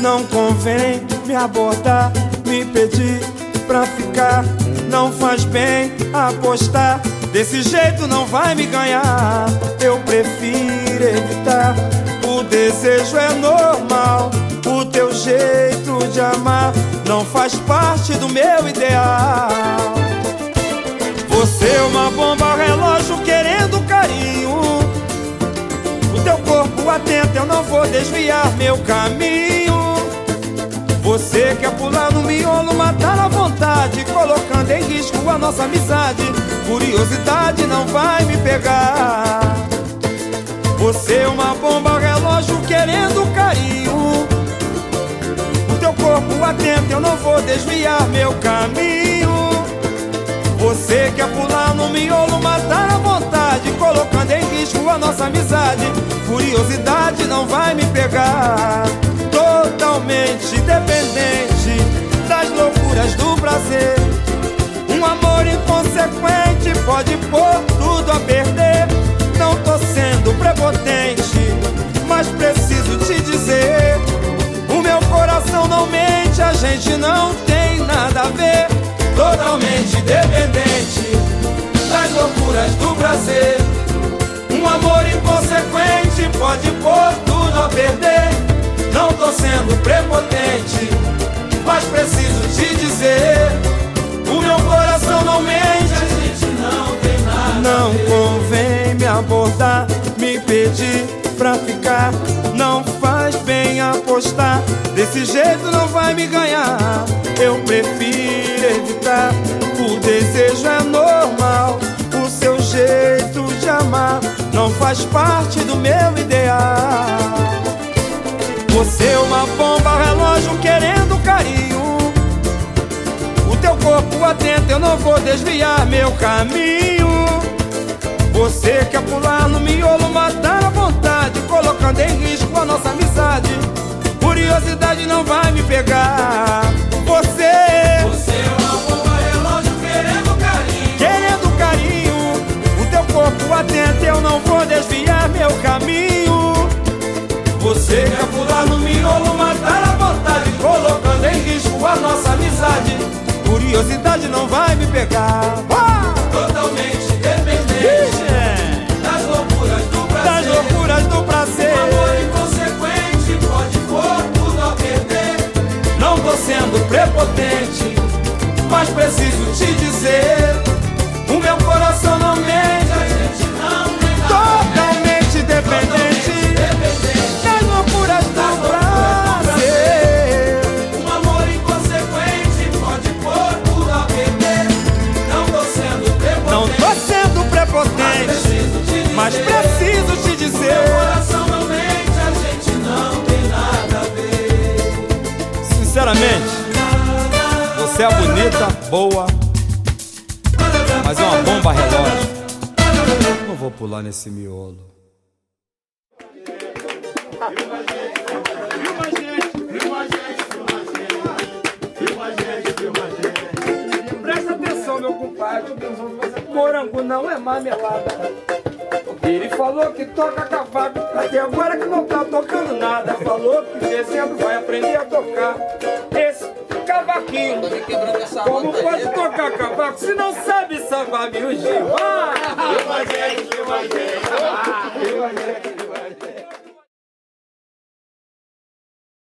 Não convém me abordar, me pedir pra ficar. Não faz bem apostar, desse jeito não vai me ganhar. Eu prefiro evitar. O desejo é normal, o teu jeito de amar não faz parte do meu ideal. Você é uma bomba relógio querendo carinho. O teu corpo atento, eu não vou desviar meu caminho. Você quer pular no miolo, matar à vontade, colocando em risco a nossa amizade. Curiosidade não vai me pegar. Você é uma bomba relógio querendo carinho. O teu corpo atento, eu não vou desviar meu caminho. Você quer pular no miolo, matar à vontade, colocando em risco a nossa amizade. Curiosidade não vai me pegar. Totalmente dependente das loucuras do prazer. Um amor inconsequente pode pôr tudo a perder. Não tô sendo prepotente, mas preciso te dizer: o meu coração não mente, a gente não tem nada a ver totalmente dependente das loucuras do prazer. Um amor inconsequente pode pôr. Não tô sendo prepotente, mas preciso te dizer: o meu coração não mente, a gente não tem nada. Não convém me abordar, me pedir pra ficar. Não faz bem apostar, desse jeito não vai me ganhar. Eu prefiro evitar. O desejo é normal, o seu jeito de amar não faz parte do meu ideal. Você uma bomba relógio querendo carinho. O teu corpo atento, eu não vou desviar meu caminho. Você quer pular no miolo, matar à vontade, colocando em risco a nossa amizade. Curiosidade não vai me pegar. Curiosidade não vai me pegar. Ah! Totalmente dependente Ixi, das loucuras do Das prazer. loucuras do Um amor prazer. inconsequente pode pôr tudo a perder. Não tô sendo prepotente, mas preciso te dizer: você é bonita, boa, mas é uma bomba relógio. Não vou pular nesse miolo. Presta atenção, meu compadre. Morango não é marmelada. Ele falou que toca cavaco, até agora que não tá tocando nada. Falou que em dezembro vai aprender a tocar cavaquinho. Como pode tocar cavaco se não sabe sambar, meu Gil? Ah!